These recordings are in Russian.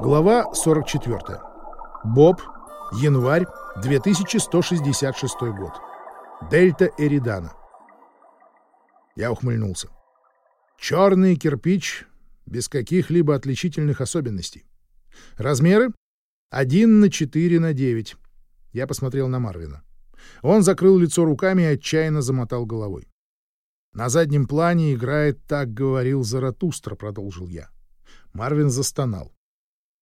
Глава 44. Боб. Январь 2166 год. Дельта Эридана. Я ухмыльнулся. Черный кирпич без каких-либо отличительных особенностей. Размеры 1 на 4 на 9. Я посмотрел на Марвина. Он закрыл лицо руками и отчаянно замотал головой. На заднем плане играет «Так говорил Заратустра», — продолжил я. Марвин застонал.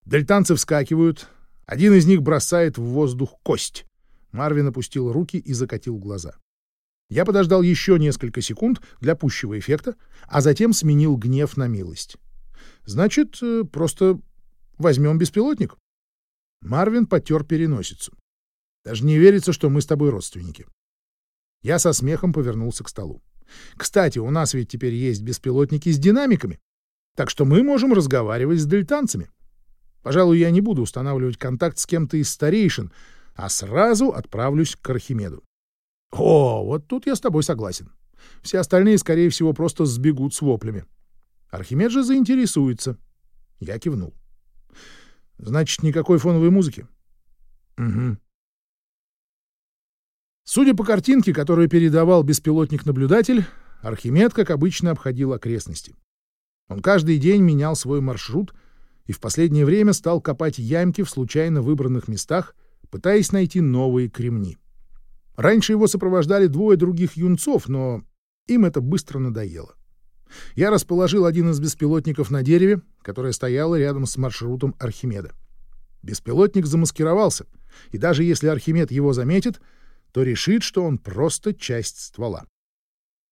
Дельтанцы вскакивают. Один из них бросает в воздух кость. Марвин опустил руки и закатил глаза. Я подождал еще несколько секунд для пущего эффекта, а затем сменил гнев на милость. Значит, э, просто возьмем беспилотник. Марвин потер переносицу. Даже не верится, что мы с тобой родственники. Я со смехом повернулся к столу. Кстати, у нас ведь теперь есть беспилотники с динамиками, так что мы можем разговаривать с дельтанцами. Пожалуй, я не буду устанавливать контакт с кем-то из старейшин, а сразу отправлюсь к Архимеду. О, вот тут я с тобой согласен. Все остальные, скорее всего, просто сбегут с воплями. Архимед же заинтересуется. Я кивнул. Значит, никакой фоновой музыки? Угу. Судя по картинке, которую передавал беспилотник-наблюдатель, Архимед, как обычно, обходил окрестности. Он каждый день менял свой маршрут и в последнее время стал копать ямки в случайно выбранных местах, пытаясь найти новые кремни. Раньше его сопровождали двое других юнцов, но им это быстро надоело. Я расположил один из беспилотников на дереве, которое стояло рядом с маршрутом Архимеда. Беспилотник замаскировался, и даже если Архимед его заметит, то решит, что он просто часть ствола.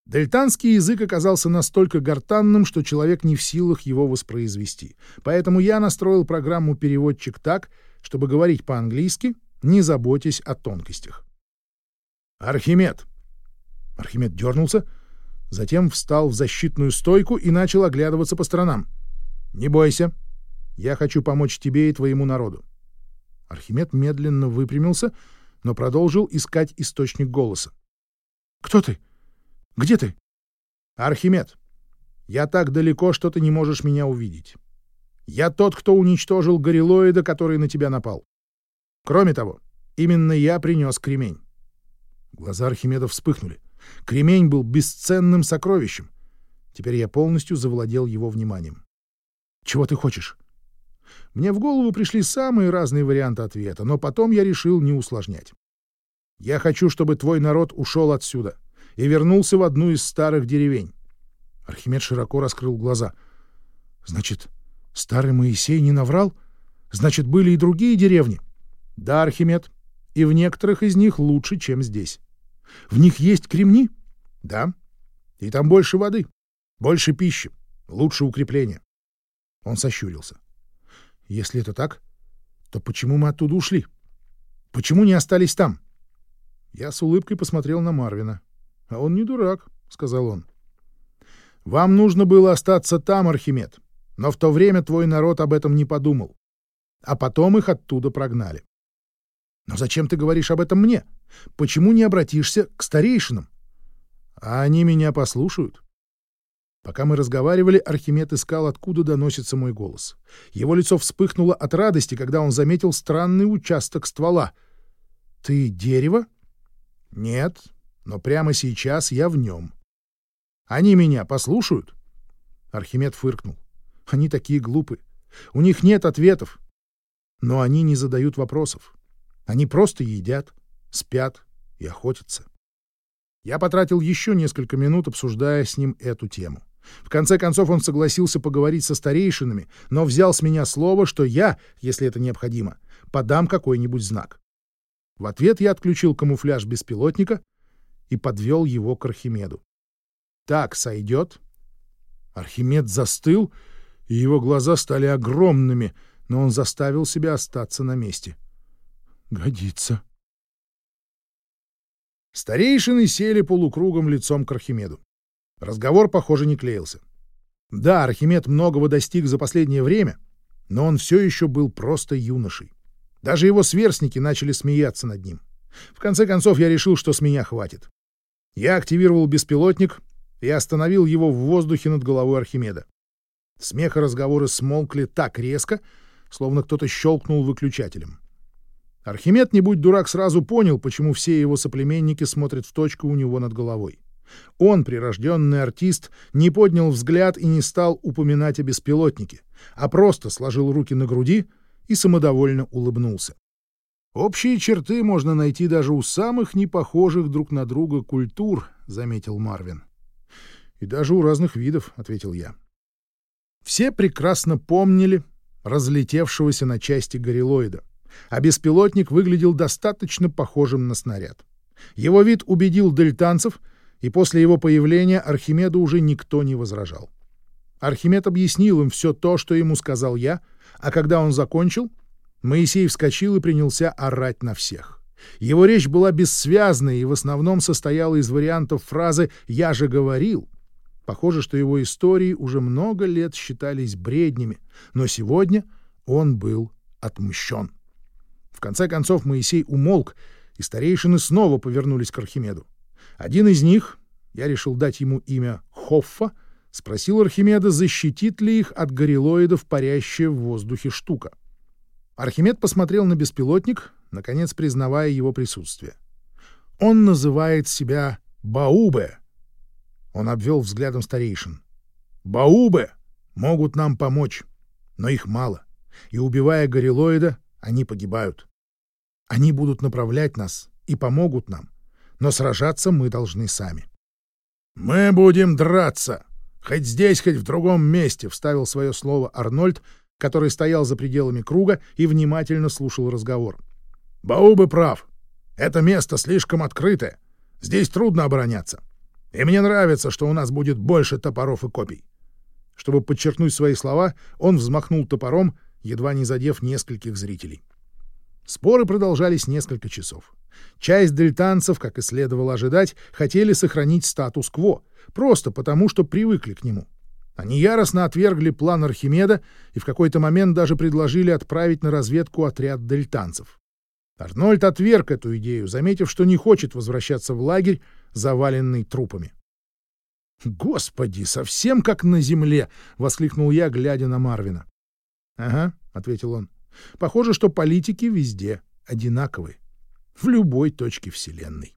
Дельтанский язык оказался настолько гортанным, что человек не в силах его воспроизвести. Поэтому я настроил программу «Переводчик» так, чтобы говорить по-английски, не заботясь о тонкостях. «Архимед!» Архимед дернулся, затем встал в защитную стойку и начал оглядываться по сторонам. «Не бойся. Я хочу помочь тебе и твоему народу». Архимед медленно выпрямился, но продолжил искать источник голоса. «Кто ты?» Где ты? Архимед. Я так далеко, что ты не можешь меня увидеть. Я тот, кто уничтожил горилоида, который на тебя напал. Кроме того, именно я принес кремень. Глаза Архимеда вспыхнули. Кремень был бесценным сокровищем. Теперь я полностью завладел его вниманием. Чего ты хочешь? Мне в голову пришли самые разные варианты ответа, но потом я решил не усложнять. Я хочу, чтобы твой народ ушел отсюда и вернулся в одну из старых деревень. Архимед широко раскрыл глаза. «Значит, старый Моисей не наврал? Значит, были и другие деревни?» «Да, Архимед, и в некоторых из них лучше, чем здесь. В них есть кремни?» «Да. И там больше воды, больше пищи, лучше укрепления». Он сощурился. «Если это так, то почему мы оттуда ушли? Почему не остались там?» Я с улыбкой посмотрел на Марвина. А он не дурак, — сказал он. Вам нужно было остаться там, Архимед, но в то время твой народ об этом не подумал. А потом их оттуда прогнали. Но зачем ты говоришь об этом мне? Почему не обратишься к старейшинам? А они меня послушают. Пока мы разговаривали, Архимед искал, откуда доносится мой голос. Его лицо вспыхнуло от радости, когда он заметил странный участок ствола. «Ты дерево?» «Нет, но прямо сейчас я в нем. Они меня послушают? Архимед фыркнул. Они такие глупы. У них нет ответов. Но они не задают вопросов. Они просто едят, спят и охотятся. Я потратил еще несколько минут, обсуждая с ним эту тему. В конце концов он согласился поговорить со старейшинами, но взял с меня слово, что я, если это необходимо, подам какой-нибудь знак. В ответ я отключил камуфляж беспилотника и подвел его к Архимеду. «Так сойдет?» Архимед застыл, и его глаза стали огромными, но он заставил себя остаться на месте. «Годится». Старейшины сели полукругом лицом к Архимеду. Разговор, похоже, не клеился. Да, Архимед многого достиг за последнее время, но он все еще был просто юношей. Даже его сверстники начали смеяться над ним. В конце концов, я решил, что с меня хватит. Я активировал беспилотник и остановил его в воздухе над головой Архимеда. Смех и разговоры смолкли так резко, словно кто-то щелкнул выключателем. Архимед, не будь дурак, сразу понял, почему все его соплеменники смотрят в точку у него над головой. Он, прирожденный артист, не поднял взгляд и не стал упоминать о беспилотнике, а просто сложил руки на груди и самодовольно улыбнулся. «Общие черты можно найти даже у самых непохожих друг на друга культур», — заметил Марвин. «И даже у разных видов», — ответил я. Все прекрасно помнили разлетевшегося на части горилоида, а беспилотник выглядел достаточно похожим на снаряд. Его вид убедил дельтанцев, и после его появления Архимеду уже никто не возражал. Архимед объяснил им все то, что ему сказал я, а когда он закончил, Моисей вскочил и принялся орать на всех. Его речь была бессвязной и в основном состояла из вариантов фразы «я же говорил». Похоже, что его истории уже много лет считались бреднями, но сегодня он был отмщен. В конце концов Моисей умолк, и старейшины снова повернулись к Архимеду. Один из них, я решил дать ему имя Хоффа, спросил Архимеда, защитит ли их от горилоидов парящая в воздухе штука. Архимед посмотрел на беспилотник, наконец признавая его присутствие. Он называет себя Баубе. Он обвел взглядом старейшин. Баубе могут нам помочь, но их мало, и, убивая горилоида, они погибают. Они будут направлять нас и помогут нам, но сражаться мы должны сами. «Мы будем драться, хоть здесь, хоть в другом месте», — вставил свое слово Арнольд, который стоял за пределами круга и внимательно слушал разговор. «Баубы прав. Это место слишком открытое. Здесь трудно обороняться. И мне нравится, что у нас будет больше топоров и копий». Чтобы подчеркнуть свои слова, он взмахнул топором, едва не задев нескольких зрителей. Споры продолжались несколько часов. Часть дельтанцев, как и следовало ожидать, хотели сохранить статус-кво, просто потому, что привыкли к нему. Они яростно отвергли план Архимеда и в какой-то момент даже предложили отправить на разведку отряд дельтанцев. Арнольд отверг эту идею, заметив, что не хочет возвращаться в лагерь, заваленный трупами. «Господи, совсем как на земле!» — воскликнул я, глядя на Марвина. «Ага», — ответил он. «Похоже, что политики везде одинаковые, в любой точке Вселенной».